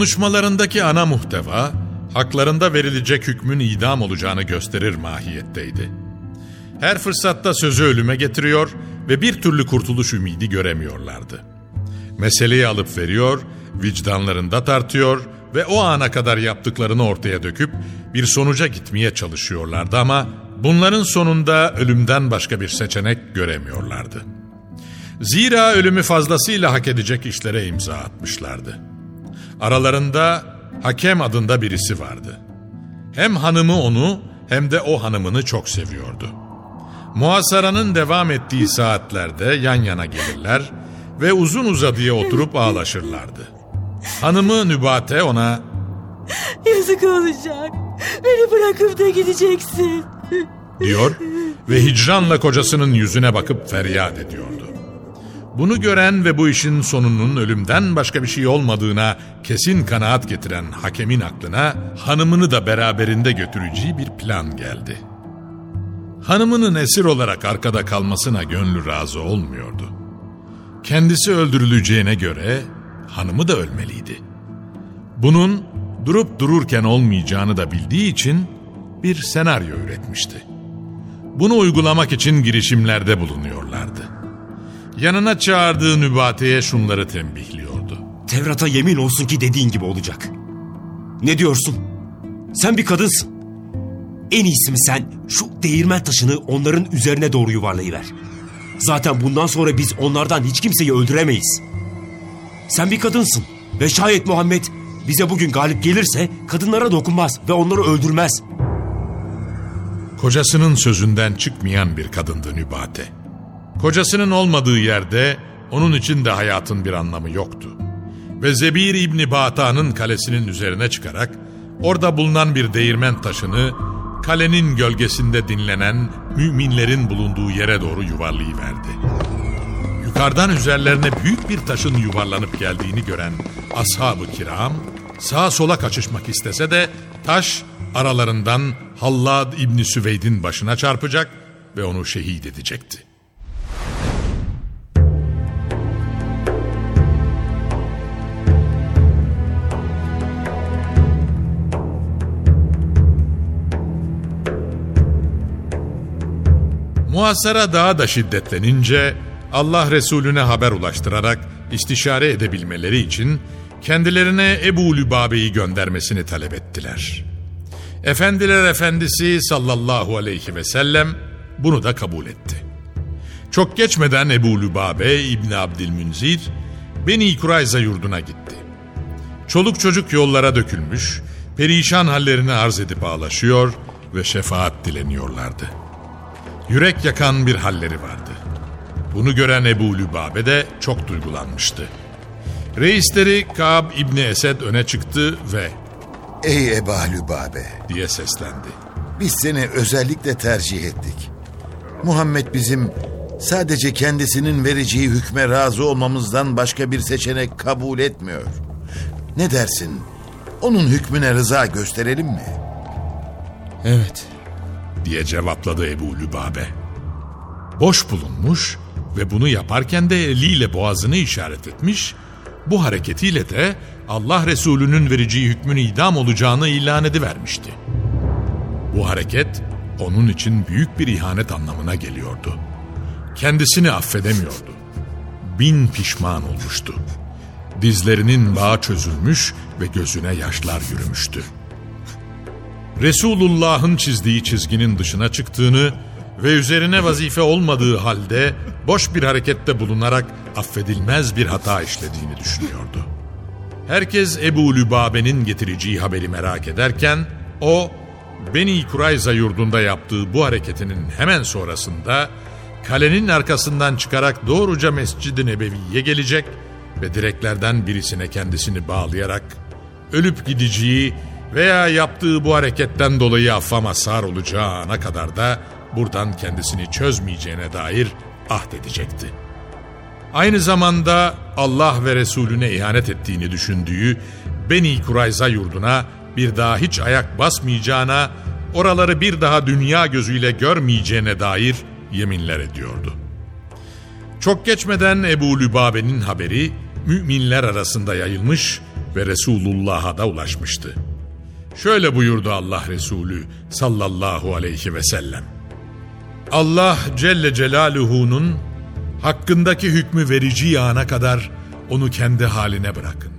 Konuşmalarındaki ana muhteva, haklarında verilecek hükmün idam olacağını gösterir mahiyetteydi. Her fırsatta sözü ölüme getiriyor ve bir türlü kurtuluş ümidi göremiyorlardı. Meseleyi alıp veriyor, vicdanlarında tartıyor ve o ana kadar yaptıklarını ortaya döküp bir sonuca gitmeye çalışıyorlardı ama bunların sonunda ölümden başka bir seçenek göremiyorlardı. Zira ölümü fazlasıyla hak edecek işlere imza atmışlardı. Aralarında Hakem adında birisi vardı. Hem hanımı onu hem de o hanımını çok seviyordu. Muhasaranın devam ettiği saatlerde yan yana gelirler ve uzun uzadıya oturup ağlaşırlardı. Hanımı Nübate ona Yazık olacak. Beni bırakıp da gideceksin. diyor ve hicranla kocasının yüzüne bakıp feryat ediyordu. Bunu gören ve bu işin sonunun ölümden başka bir şey olmadığına kesin kanaat getiren hakemin aklına hanımını da beraberinde götüreceği bir plan geldi. Hanımının esir olarak arkada kalmasına gönlü razı olmuyordu. Kendisi öldürüleceğine göre hanımı da ölmeliydi. Bunun durup dururken olmayacağını da bildiği için bir senaryo üretmişti. Bunu uygulamak için girişimlerde bulunuyorlardı. Yanına çağırdığı Nübate'ye şunları tembihliyordu. Tevrat'a yemin olsun ki dediğin gibi olacak. Ne diyorsun? Sen bir kadınsın. En iyisi mi sen şu değirmen taşını onların üzerine doğru yuvarlayıver. Zaten bundan sonra biz onlardan hiç kimseyi öldüremeyiz. Sen bir kadınsın ve şayet Muhammed bize bugün galip gelirse kadınlara dokunmaz ve onları öldürmez. Kocasının sözünden çıkmayan bir kadındı Nübate. Kocasının olmadığı yerde onun için de hayatın bir anlamı yoktu. Ve Zebir İbni Bata'nın kalesinin üzerine çıkarak orada bulunan bir değirmen taşını kalenin gölgesinde dinlenen müminlerin bulunduğu yere doğru yuvarlayıverdi. Yukarıdan üzerlerine büyük bir taşın yuvarlanıp geldiğini gören ashab-ı kiram sağa sola kaçışmak istese de taş aralarından Hallad İbni Süveyd'in başına çarpacak ve onu şehit edecekti. Muhasara daha da şiddetlenince Allah Resulüne haber ulaştırarak istişare edebilmeleri için kendilerine Ebu Lübabe'yi göndermesini talep ettiler. Efendiler Efendisi sallallahu aleyhi ve sellem bunu da kabul etti. Çok geçmeden Ebu Lübabe İbni Abdülmünzir Beni Kurayza yurduna gitti. Çoluk çocuk yollara dökülmüş, perişan hallerini arz edip ağlaşıyor ve şefaat dileniyorlardı. Yürek yakan bir halleri vardı. Bunu gören Ebu Lübabe de çok duygulanmıştı. Reisleri Kab İbni Esed öne çıktı ve Ey Eba Lübabe, diye seslendi. biz seni özellikle tercih ettik. Muhammed bizim Sadece kendisinin vereceği hükme razı olmamızdan başka bir seçenek kabul etmiyor. Ne dersin? Onun hükmüne rıza gösterelim mi? Evet. Diye cevapladı Ebu Lübabe. Boş bulunmuş ve bunu yaparken de eliyle boğazını işaret etmiş, bu hareketiyle de Allah Resulü'nün vereceği hükmün idam olacağını ilan edivermişti. Bu hareket onun için büyük bir ihanet anlamına geliyordu. Kendisini affedemiyordu. Bin pişman olmuştu. Dizlerinin bağı çözülmüş ve gözüne yaşlar yürümüştü. Resulullah'ın çizdiği çizginin dışına çıktığını ve üzerine vazife olmadığı halde boş bir harekette bulunarak affedilmez bir hata işlediğini düşünüyordu. Herkes Ebu Lübabe'nin getireceği haberi merak ederken o Beni Kurayza yurdunda yaptığı bu hareketinin hemen sonrasında kalenin arkasından çıkarak doğruca Mescid-i Nebevi'ye gelecek ve direklerden birisine kendisini bağlayarak ölüp gideceği veya yaptığı bu hareketten dolayı affa mazhar olacağı ana kadar da buradan kendisini çözmeyeceğine dair ahd edecekti. Aynı zamanda Allah ve Resulüne ihanet ettiğini düşündüğü Beni Kurayza yurduna bir daha hiç ayak basmayacağına, oraları bir daha dünya gözüyle görmeyeceğine dair yeminler ediyordu. Çok geçmeden Ebu Lübabe'nin haberi müminler arasında yayılmış ve Resulullah'a da ulaşmıştı. Şöyle buyurdu Allah Resulü sallallahu aleyhi ve sellem. Allah Celle Celaluhu'nun hakkındaki hükmü vereceği ana kadar onu kendi haline bırakın.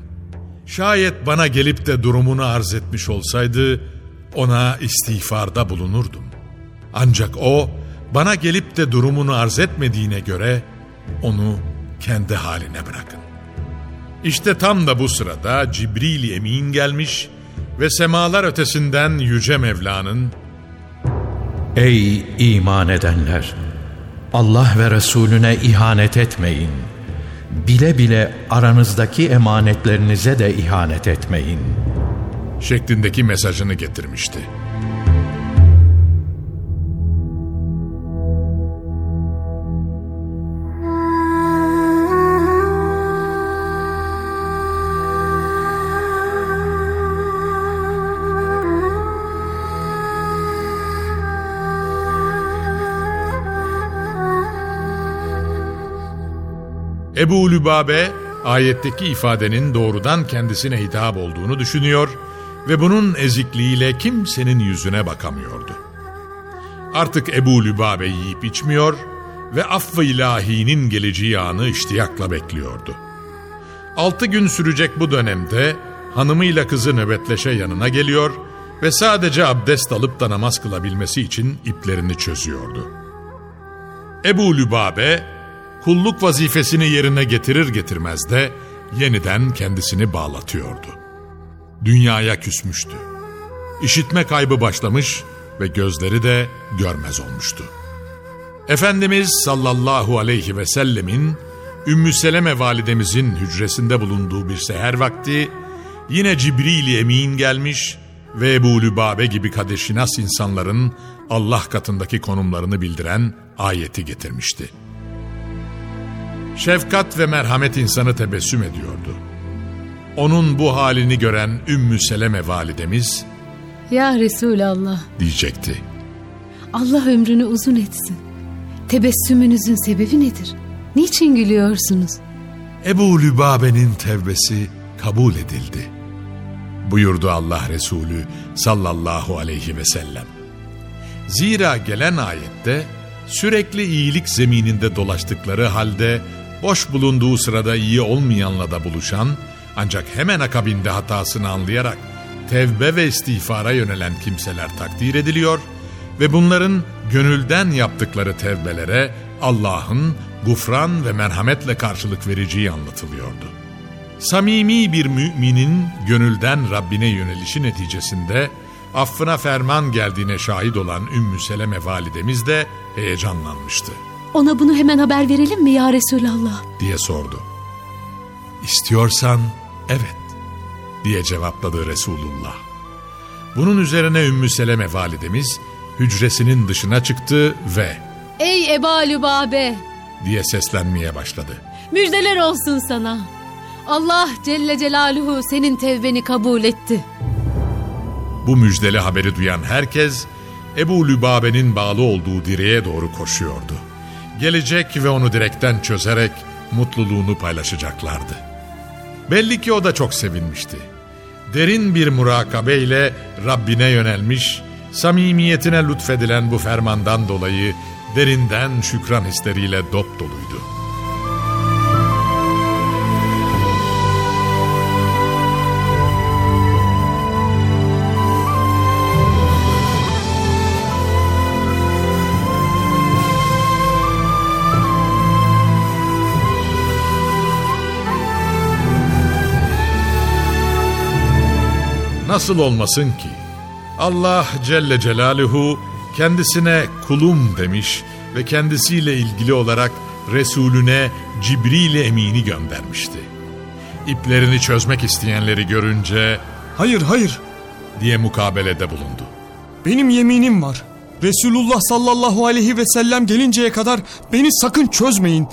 Şayet bana gelip de durumunu arz etmiş olsaydı ona istiğfarda bulunurdum. Ancak o bana gelip de durumunu arz etmediğine göre onu kendi haline bırakın. İşte tam da bu sırada Cibril Emin gelmiş ve semalar ötesinden Yüce Mevla'nın Ey iman edenler! Allah ve Resulüne ihanet etmeyin. Bile bile aranızdaki emanetlerinize de ihanet etmeyin. şeklindeki mesajını getirmişti. Ebu Lübabe ayetteki ifadenin doğrudan kendisine hitap olduğunu düşünüyor ve bunun ezikliğiyle kimsenin yüzüne bakamıyordu. Artık Ebu Lübabe yiyip içmiyor ve affı ilahinin geleceği anı iştiyakla bekliyordu. Altı gün sürecek bu dönemde hanımıyla kızı nöbetleşe yanına geliyor ve sadece abdest alıp da namaz kılabilmesi için iplerini çözüyordu. Ebu Lübabe kulluk vazifesini yerine getirir getirmez de yeniden kendisini bağlatıyordu. Dünyaya küsmüştü. İşitme kaybı başlamış ve gözleri de görmez olmuştu. Efendimiz sallallahu aleyhi ve sellemin Ümmü Seleme validemizin hücresinde bulunduğu bir seher vakti yine Cibril Emin gelmiş ve Ebu Lübabe gibi kadeşinas insanların Allah katındaki konumlarını bildiren ayeti getirmişti. Şefkat ve merhamet insanı tebessüm ediyordu. Onun bu halini gören Ümmü Seleme validemiz Ya Resulallah, diyecekti. Allah ömrünü uzun etsin. Tebessümünüzün sebebi nedir? Niçin gülüyorsunuz? Ebu Lübabe'nin tevbesi kabul edildi. Buyurdu Allah Resulü sallallahu aleyhi ve sellem. Zira gelen ayette sürekli iyilik zemininde dolaştıkları halde boş bulunduğu sırada iyi olmayanla da buluşan ancak hemen akabinde hatasını anlayarak tevbe ve istiğfara yönelen kimseler takdir ediliyor ve bunların gönülden yaptıkları tevbelere Allah'ın gufran ve merhametle karşılık vereceği anlatılıyordu. Samimi bir müminin gönülden Rabbine yönelişi neticesinde affına ferman geldiğine şahit olan Ümmü Seleme validemiz de heyecanlanmıştı Ona bunu hemen haber verelim mi ya Resulallah? diye sordu. İstiyorsan evet diye cevapladı Resulullah. Bunun üzerine Ümmü Seleme validemiz hücresinin dışına çıktı ve Ey Eba Lübabe! diye seslenmeye başladı. Müjdeler olsun sana. Allah Celle Celaluhu senin tevbeni kabul etti. Bu müjdeli haberi duyan herkes Ebu Lübabe'nin bağlı olduğu direğe doğru koşuyordu. Gelecek ve onu direkten çözerek mutluluğunu paylaşacaklardı. Belli ki o da çok sevinmişti. Derin bir murakabe ile Rabbine yönelmiş, samimiyetine lütfedilen bu fermandan dolayı derinden şükran hisleriyle dop doluydu. Nasıl olmasın ki? Allah Celle Celaluhu kendisine kulum demiş ve kendisiyle ilgili olarak Resulüne Cibril Emin'i göndermişti. İplerini çözmek isteyenleri görünce Hayır hayır. diye mukabelede bulundu. Benim yeminim var. Resulullah sallallahu aleyhi ve sellem gelinceye kadar beni sakın çözmeyin.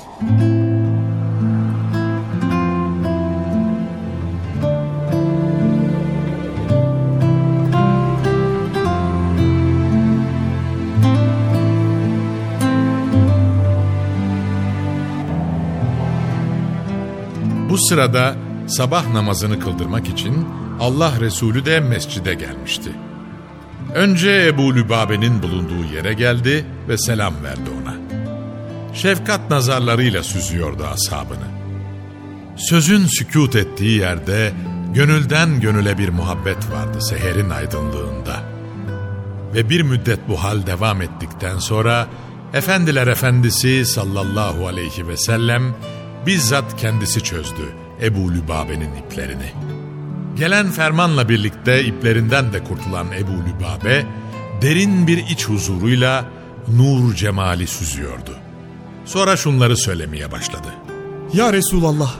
Sırada sabah namazını kıldırmak için Allah Resulü de mescide gelmişti. Önce Ebu Lübabe'nin bulunduğu yere geldi ve selam verdi ona. Şefkat nazarlarıyla süzüyordu ashabını. Sözün sükut ettiği yerde gönülden gönüle bir muhabbet vardı seherin aydınlığında. Ve bir müddet bu hal devam ettikten sonra Efendiler Efendisi sallallahu aleyhi ve sellem bizzat kendisi çözdü Ebu Lübabe'nin iplerini. Gelen fermanla birlikte iplerinden de kurtulan Ebu Lübabe derin bir iç huzuruyla nur cemali süzüyordu. Sonra şunları söylemeye başladı. Ya Resulallah.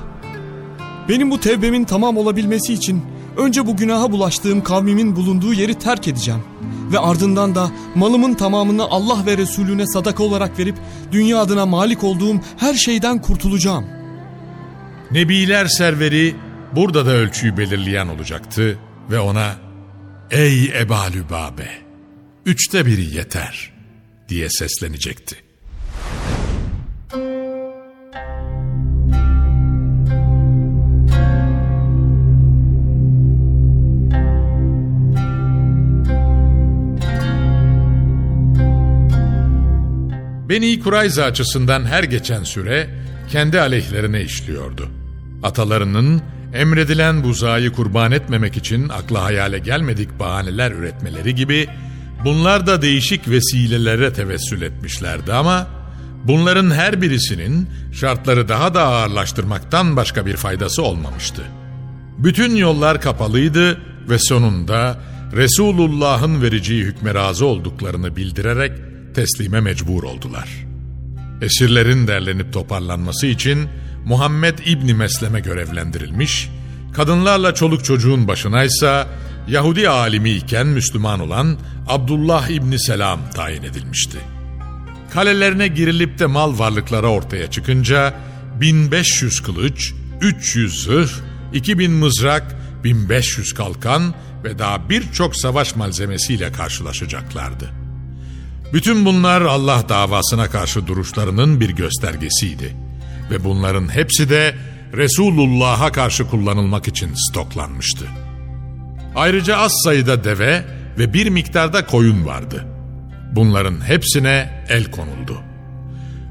Benim bu tevbemin tamam olabilmesi için önce bu günaha bulaştığım kavmimin bulunduğu yeri terk edeceğim. Ve ardından da malımın tamamını Allah ve Resulüne sadaka olarak verip dünya adına malik olduğum her şeyden kurtulacağım. Nebiler serveri burada da ölçüyü belirleyen olacaktı ve ona ''Ey Eba Lübabe, üçte biri yeter.'' diye seslenecekti. Beni Kurayza açısından her geçen süre kendi aleyhlerine işliyordu. Atalarının emredilen buzağı kurban etmemek için akla hayale gelmedik bahaneler üretmeleri gibi bunlar da değişik vesilelere tevessül etmişlerdi ama bunların her birisinin şartları daha da ağırlaştırmaktan başka bir faydası olmamıştı. Bütün yollar kapalıydı ve sonunda Resulullah'ın vereceği hükme razı olduklarını bildirerek teslime mecbur oldular. Esirlerin derlenip toparlanması için Muhammed İbni Meslem'e görevlendirilmiş, kadınlarla çoluk çocuğun başınaysa Yahudi alimi iken Müslüman olan Abdullah İbni Selam tayin edilmişti. Kalelerine girilip de mal varlıkları ortaya çıkınca 1500 kılıç, 300 zırh, 2000 mızrak, 1500 kalkan ve daha birçok savaş malzemesiyle karşılaşacaklardı. Bütün bunlar Allah davasına karşı duruşlarının bir göstergesiydi. Ve bunların hepsi de Resulullah'a karşı kullanılmak için stoklanmıştı. Ayrıca az sayıda deve ve bir miktarda koyun vardı. Bunların hepsine el konuldu.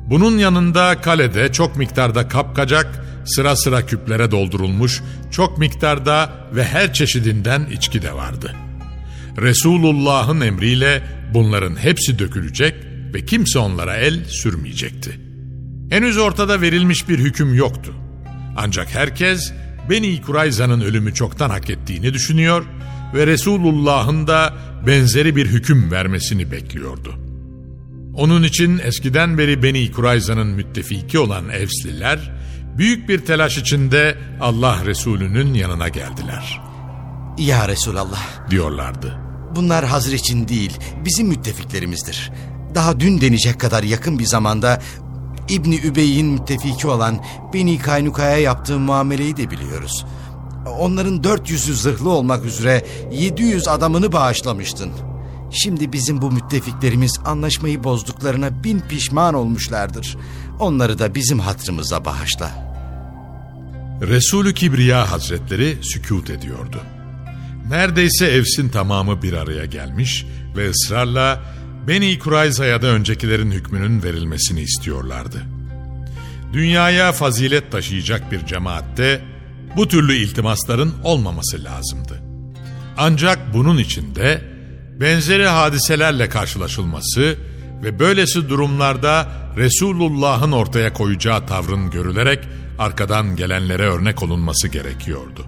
Bunun yanında kalede çok miktarda kapkacak, sıra sıra küplere doldurulmuş çok miktarda ve her çeşidinden içki de vardı. Resulullah'ın emriyle bunların hepsi dökülecek ve kimse onlara el sürmeyecekti. Henüz ortada verilmiş bir hüküm yoktu. Ancak herkes Beni Kurayza'nın ölümü çoktan hak ettiğini düşünüyor ve Resulullah'ın da benzeri bir hüküm vermesini bekliyordu. Onun için eskiden beri Beni Kurayza'nın müttefiki olan Evsliler büyük bir telaş içinde Allah Resulü'nün yanına geldiler. Ya Resulallah, Diyorlardı. bunlar hazır için değil, bizim müttefiklerimizdir. Daha dün denecek kadar yakın bir zamanda İbni Übey'in müttefiki olan Beni Kaynuka'ya yaptığı muameleyi de biliyoruz. Onların 400'ü zırhlı olmak üzere 700 adamını bağışlamıştın. Şimdi bizim bu müttefiklerimiz anlaşmayı bozduklarına bin pişman olmuşlardır. Onları da bizim hatrımıza bağışla. Resulü Kibriya Hazretleri sükut ediyordu. Neredeyse Evs'in tamamı bir araya gelmiş ve ısrarla Beni Kurayza'ya da öncekilerin hükmünün verilmesini istiyorlardı. Dünyaya fazilet taşıyacak bir cemaatte bu türlü iltimasların olmaması lazımdı. Ancak bunun içinde benzeri hadiselerle karşılaşılması ve böylesi durumlarda Resulullah'ın ortaya koyacağı tavrın görülerek arkadan gelenlere örnek olunması gerekiyordu.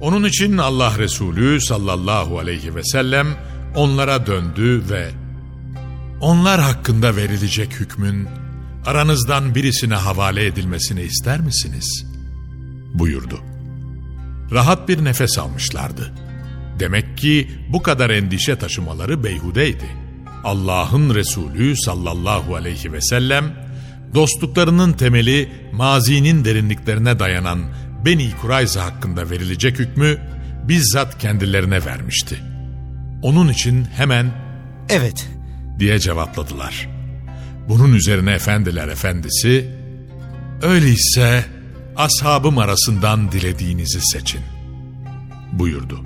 Onun için Allah Resulü sallallahu aleyhi ve sellem onlara döndü ve onlar hakkında verilecek hükmün aranızdan birisine havale edilmesini ister misiniz? buyurdu. Rahat bir nefes almışlardı. Demek ki bu kadar endişe taşımaları beyhudeydi. Allah'ın Resulü sallallahu aleyhi ve sellem dostluklarının temeli mazinin derinliklerine dayanan Beni Kurayza hakkında verilecek hükmü bizzat kendilerine vermişti. Onun için hemen Evet, diye cevapladılar. Bunun üzerine efendiler efendisi, öyleyse ashabım arasından dilediğinizi seçin buyurdu.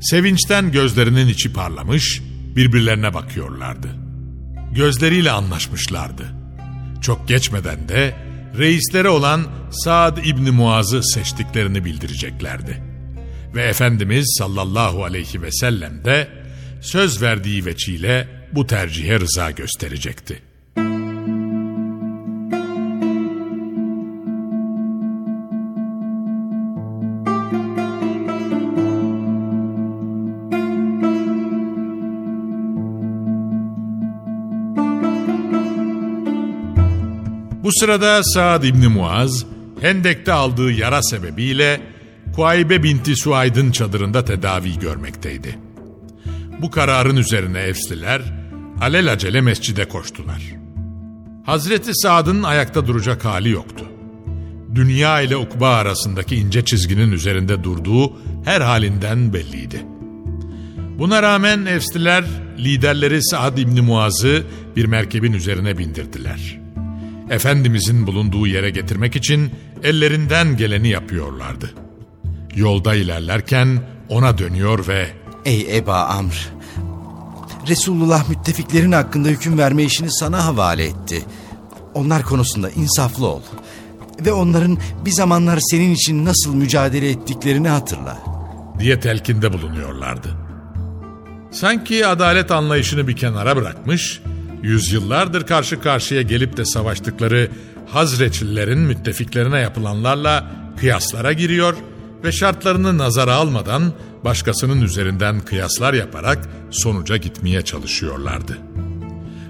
Sevinçten gözlerinin içi parlamış, birbirlerine bakıyorlardı. Gözleriyle anlaşmışlardı. Çok geçmeden de reisleri olan Saad İbni Muaz'ı seçtiklerini bildireceklerdi. Ve Efendimiz sallallahu aleyhi ve sellem de söz verdiği veçiyle bu tercihe rıza gösterecekti. Bu sırada Saad İbni Muaz, Hendek'te aldığı yara sebebiyle Kuaybe binti Suayd'ın çadırında tedavi görmekteydi. Bu kararın üzerine Efsliler alelacele mescide koştular. Hazreti Saad'ın ayakta duracak hali yoktu. Dünya ile ukba arasındaki ince çizginin üzerinde durduğu her halinden belliydi. Buna rağmen Efsliler liderleri Saad İbni Muaz'ı bir merkebin üzerine bindirdiler. Efendimizin bulunduğu yere getirmek için ellerinden geleni yapıyorlardı. Yolda ilerlerken ona dönüyor ve ey Eba Amr. Resulullah müttefiklerin hakkında hüküm verme işini sana havale etti. Onlar konusunda insaflı ol. Ve onların bir zamanlar senin için nasıl mücadele ettiklerini hatırla. diye telkinde bulunuyorlardı. Sanki adalet anlayışını bir kenara bırakmış, yüzyıllardır karşı karşıya gelip de savaştıkları Hazreçlilerin müttefiklerine yapılanlarla kıyaslara giriyor ve şartlarını nazara almadan başkasının üzerinden kıyaslar yaparak sonuca gitmeye çalışıyorlardı.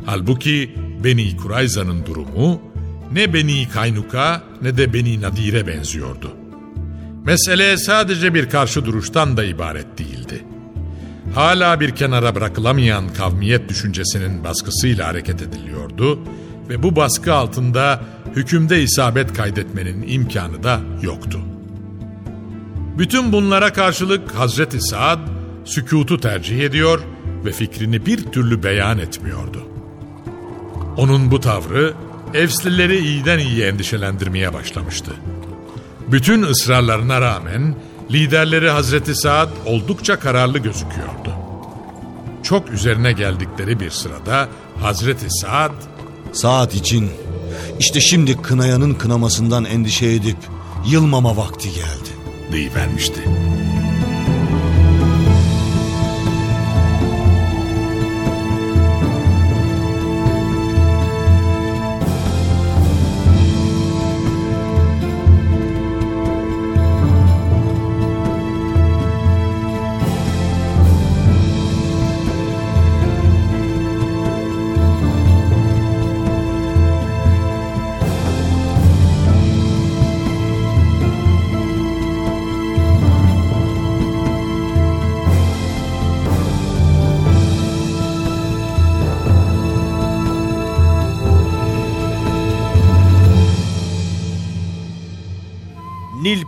Halbuki Beni Kurayza'nın durumu ne Beni Kaynuka ne de Beni Nadir'e benziyordu. Mesele sadece bir karşı duruştan da ibaret değildi. Hala bir kenara bırakılamayan kavmiyet düşüncesinin baskısıyla hareket ediliyordu ve bu baskı altında hükümde isabet kaydetmenin imkanı da yoktu. Bütün bunlara karşılık Hazreti Saad sükutu tercih ediyor ve fikrini bir türlü beyan etmiyordu. Onun bu tavrı Evslileri iyiden iyiye endişelendirmeye başlamıştı. Bütün ısrarlarına rağmen liderleri Hazreti Saad oldukça kararlı gözüküyordu. Çok üzerine geldikleri bir sırada Hazreti Saad Saat için işte şimdi kınayanın kınamasından endişe edip yılmama vakti geldi. Deyivermişti.